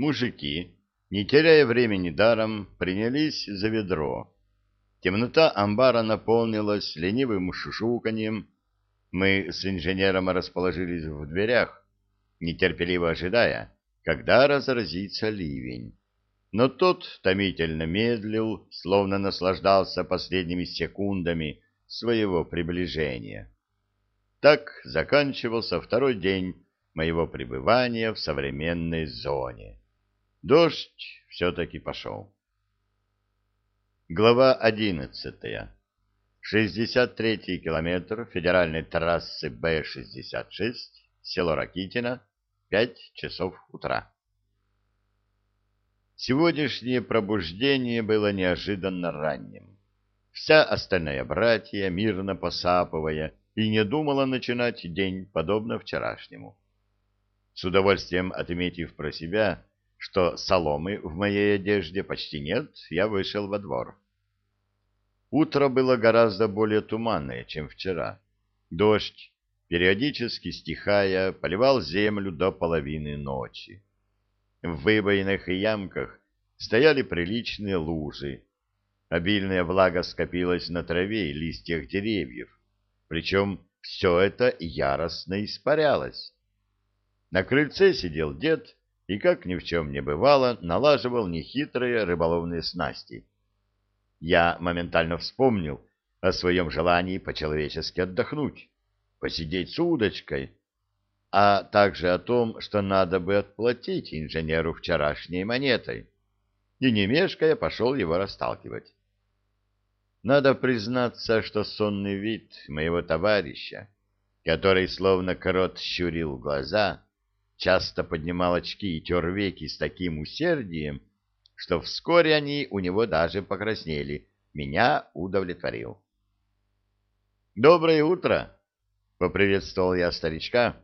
Мужики, не теряя времени даром, принялись за ведро. Темнота амбара наполнилась ленивым шушуканьем. Мы с инженером расположились в дверях, нетерпеливо ожидая, когда разразится ливень. Но тот томительно медлил, словно наслаждался последними секундами своего приближения. Так заканчивался второй день моего пребывания в современной зоне. Дождь все-таки пошел. Глава одиннадцатая. 63-й километр федеральной трассы Б-66, село Ракитино, 5 часов утра. Сегодняшнее пробуждение было неожиданно ранним. Вся остальная братья, мирно посапывая, и не думала начинать день подобно вчерашнему. С удовольствием отметив про себя, что соломы в моей одежде почти нет, я вышел во двор. Утро было гораздо более туманное, чем вчера. Дождь, периодически стихая, поливал землю до половины ночи. В выбоинах и ямках стояли приличные лужи. Обильная влага скопилась на траве и листьях деревьев, причем все это яростно испарялось. На крыльце сидел дед и, как ни в чем не бывало, налаживал нехитрые рыболовные снасти. Я моментально вспомнил о своем желании по-человечески отдохнуть, посидеть с удочкой, а также о том, что надо бы отплатить инженеру вчерашней монетой. И, не мешкая, пошел его расталкивать. Надо признаться, что сонный вид моего товарища, который словно крот щурил глаза, часто поднимал очки и тер веки с таким усердием, что вскоре они у него даже покраснели, меня удовлетворил. «Доброе утро!» — поприветствовал я старичка,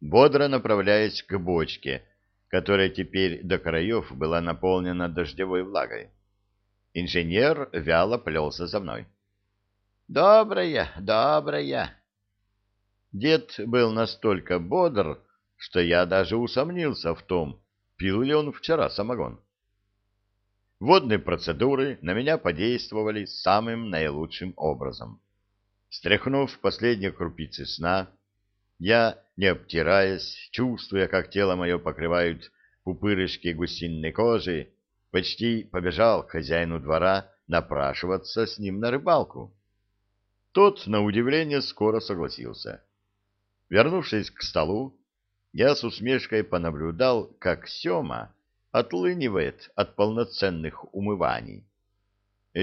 бодро направляясь к бочке, которая теперь до краев была наполнена дождевой влагой. Инженер вяло плелся за мной. «Доброе, доброе!» Дед был настолько бодр, что я даже усомнился в том, пил ли он вчера самогон. Водные процедуры на меня подействовали самым наилучшим образом. Стряхнув последние крупицы сна, я, не обтираясь, чувствуя, как тело мое покрывают пупырышки гусиной кожи, почти побежал к хозяину двора напрашиваться с ним на рыбалку. Тот, на удивление, скоро согласился. Вернувшись к столу, я с усмешкой понаблюдал, как Сема отлынивает от полноценных умываний,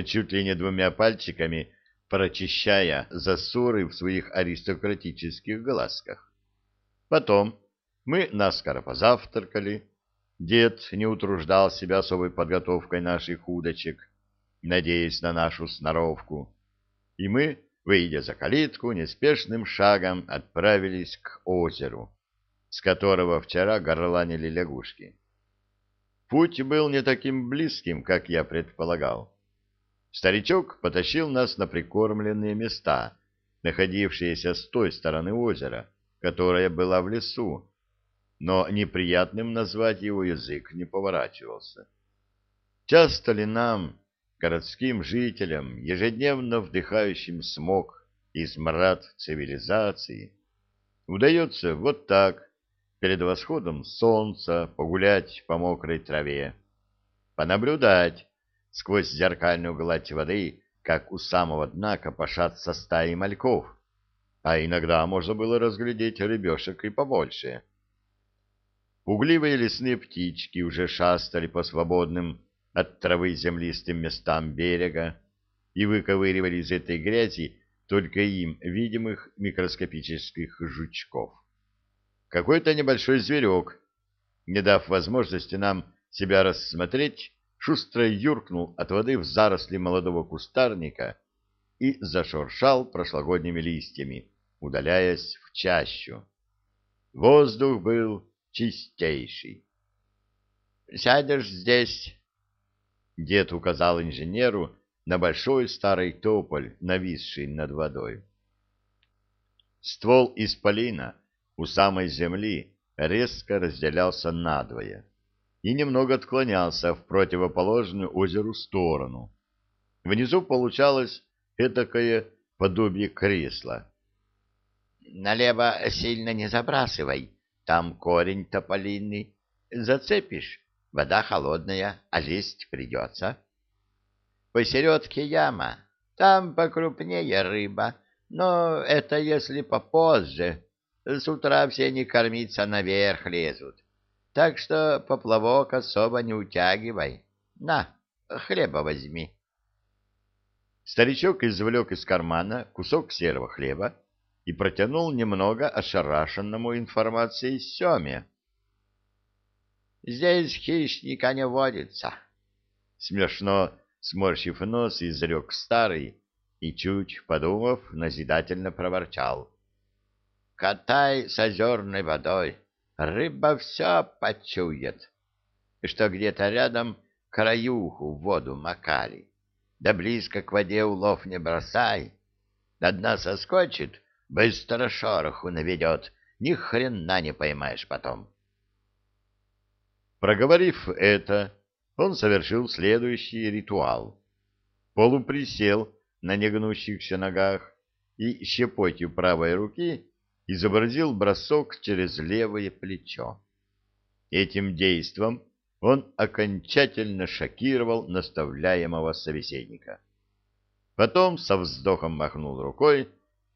чуть ли не двумя пальчиками прочищая засоры в своих аристократических глазках. Потом мы наскоро позавтракали, дед не утруждал себя особой подготовкой наших удочек, надеясь на нашу сноровку, и мы, выйдя за калитку, неспешным шагом отправились к озеру с которого вчера горланили лягушки. Путь был не таким близким, как я предполагал. Старичок потащил нас на прикормленные места, находившиеся с той стороны озера, которая была в лесу, но неприятным назвать его язык не поворачивался. Часто ли нам, городским жителям, ежедневно вдыхающим смог и смрад цивилизации, удается вот так перед восходом солнца погулять по мокрой траве, понаблюдать сквозь зеркальную гладь воды, как у самого дна копошатся стаи мальков, а иногда можно было разглядеть рыбешек и побольше. Пугливые лесные птички уже шастали по свободным от травы землистым местам берега и выковыривали из этой грязи только им видимых микроскопических жучков. Какой-то небольшой зверек, не дав возможности нам себя рассмотреть, шустро юркнул от воды в заросли молодого кустарника и зашуршал прошлогодними листьями, удаляясь в чащу. Воздух был чистейший. «Сядешь здесь?» Дед указал инженеру на большой старый тополь, нависший над водой. Ствол исполина у самой земли резко разделялся надвое, и немного отклонялся в противоположную озеру сторону. Внизу получалось этакое подобие кресла. Налево сильно не забрасывай, там корень тополиный. Зацепишь, вода холодная, а лезть придется. Посередке яма, там покрупнее рыба, но это если попозже. С утра все не кормиться наверх лезут. Так что поплавок особо не утягивай. На, хлеба возьми. Старичок извлек из кармана кусок серого хлеба и протянул немного ошарашенному информацией Семе. «Здесь хищника не водится», — смешно сморщив нос, изрек старый и, чуть подумав, назидательно проворчал. «Катай с озерной водой, рыба все почует, что где-то рядом краюху в воду макали. Да близко к воде улов не бросай, до дна соскочит, Быстро шороху наведет, ни хрена не поймаешь потом. Проговорив это, он совершил следующий ритуал. Полуприсел на негнущихся ногах и щепотью правой руки изобразил бросок через левое плечо. Этим действом он окончательно шокировал наставляемого собеседника. Потом со вздохом махнул рукой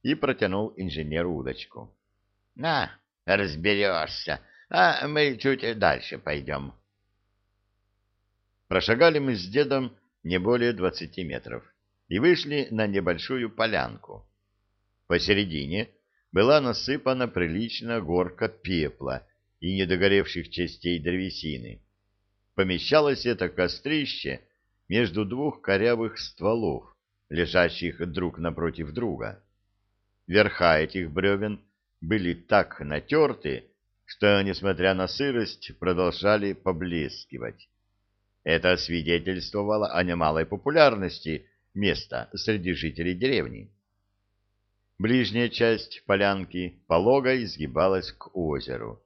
и протянул инженеру удочку. — На, разберешься, а мы чуть дальше пойдем. Прошагали мы с дедом не более двадцати метров и вышли на небольшую полянку. Посередине была насыпана приличная горка пепла и недогоревших частей древесины. Помещалось это кострище между двух корявых стволов, лежащих друг напротив друга. Верха этих бревен были так натерты, что, несмотря на сырость, продолжали поблескивать. Это свидетельствовало о немалой популярности места среди жителей деревни. Ближняя часть полянки полого изгибалась к озеру,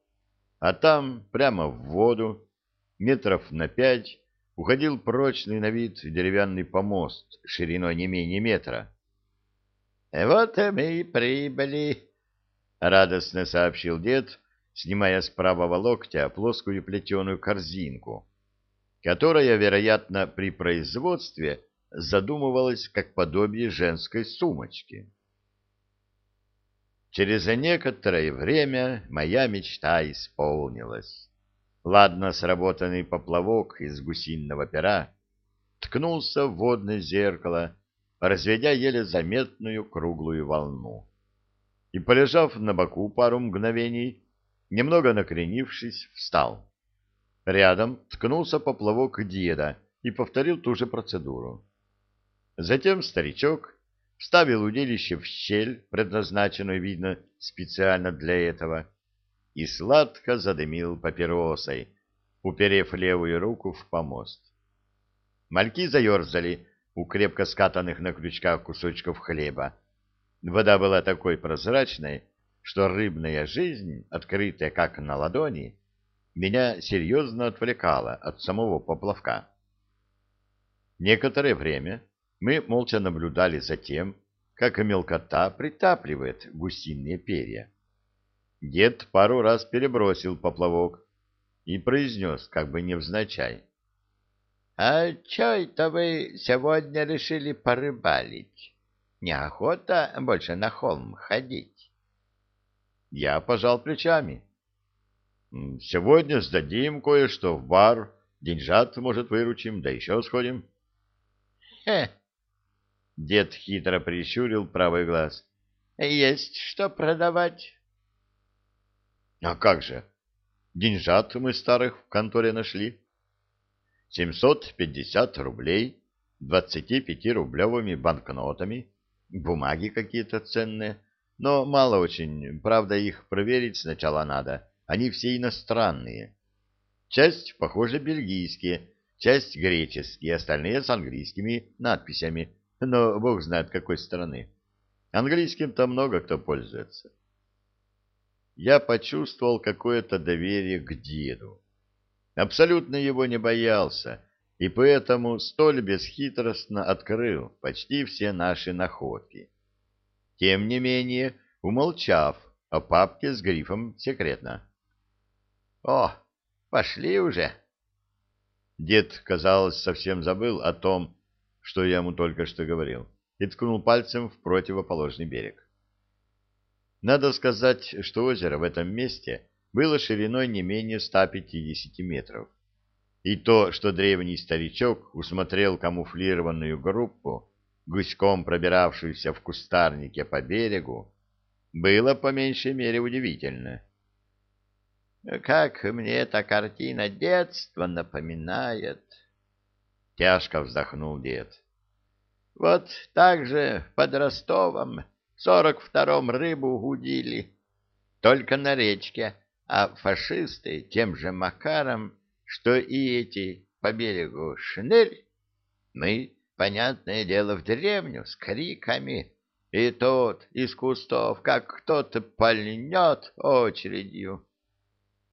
а там, прямо в воду, метров на пять, уходил прочный на вид деревянный помост шириной не менее метра. Вот и мы и прибыли, — радостно сообщил дед, снимая с правого локтя плоскую плетеную корзинку, которая, вероятно, при производстве задумывалась как подобие женской сумочки. Через некоторое время моя мечта исполнилась. Ладно сработанный поплавок из гусиного пера ткнулся в водное зеркало, разведя еле заметную круглую волну. И, полежав на боку пару мгновений, немного накренившись, встал. Рядом ткнулся поплавок деда и повторил ту же процедуру. Затем старичок вставил удилище в щель, предназначенную, видно, специально для этого, и сладко задымил папиросой, уперев левую руку в помост. Мальки заерзали, у крепко скатанных на крючках кусочков хлеба. Вода была такой прозрачной, что рыбная жизнь, открытая как на ладони, меня серьезно отвлекала от самого поплавка. Некоторое время мы молча наблюдали за тем, как мелкота притапливает гусиные перья. Дед пару раз перебросил поплавок и произнес, как бы невзначай. — А чё это вы сегодня решили порыбалить? Неохота больше на холм ходить. Я пожал плечами. — Сегодня сдадим кое-что в бар, деньжат, может, выручим, да еще сходим. — Хе! — дед хитро прищурил правый глаз. — Есть что продавать? — А как же? Деньжат мы старых в конторе нашли. — 750 рублей 25-рублевыми банкнотами, бумаги какие-то ценные, но мало очень, правда, их проверить сначала надо, они все иностранные. Часть, похоже, бельгийские, часть греческие, остальные с английскими надписями, но бог знает какой страны. Английским-то много кто пользуется. Я почувствовал какое-то доверие к деду. абсолютно его не боялся и поэтому столь бесхитростно открыл почти все наши находки. Тем не менее, умолчав о папке с грифом «Секретно». «О, пошли уже!» Дед, казалось, совсем забыл о том, что я ему только что говорил, и ткнул пальцем в противоположный берег. Надо сказать, что озеро в этом месте было шириной не менее 150 метров. И то, что древний старичок усмотрел камуфлированную группу, гуськом пробиравшуюся в кустарнике по берегу, было по меньшей мере удивительно. Как мне эта картина детства напоминает. Тяжко вздохнул дед. Вот так же под Ростовом в сорок втором рыбу удили, только на речке, а фашисты тем же Макаром, что и эти по берегу шнырь, мы, понятное дело, в деревню с криками, и тот из кустов, как кто-то пальнет очередью.